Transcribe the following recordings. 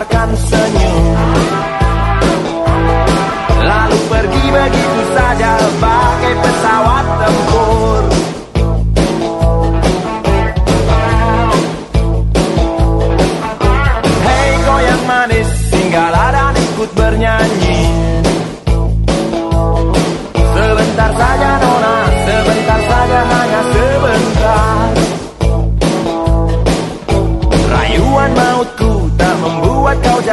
pancarkan senyum.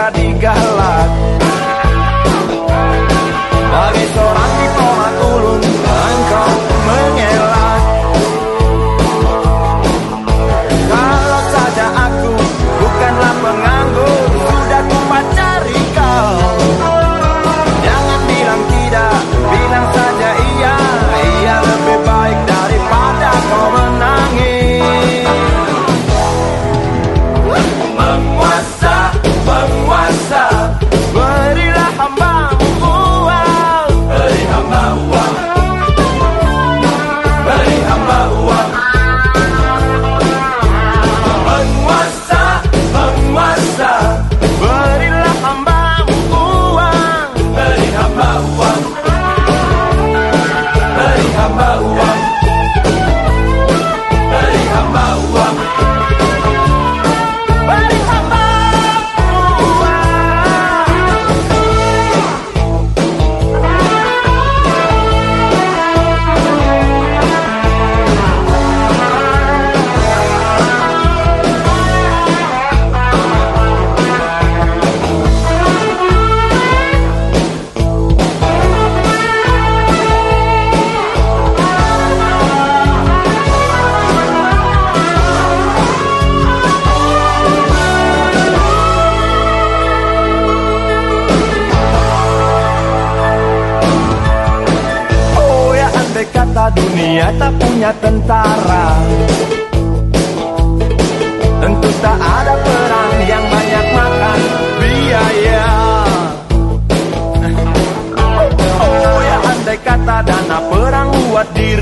Jadi galak tak punya tentara. Tentu tak ada perang yang banyak makan biaya. Oh, oh ya andai kata dana perang buat diri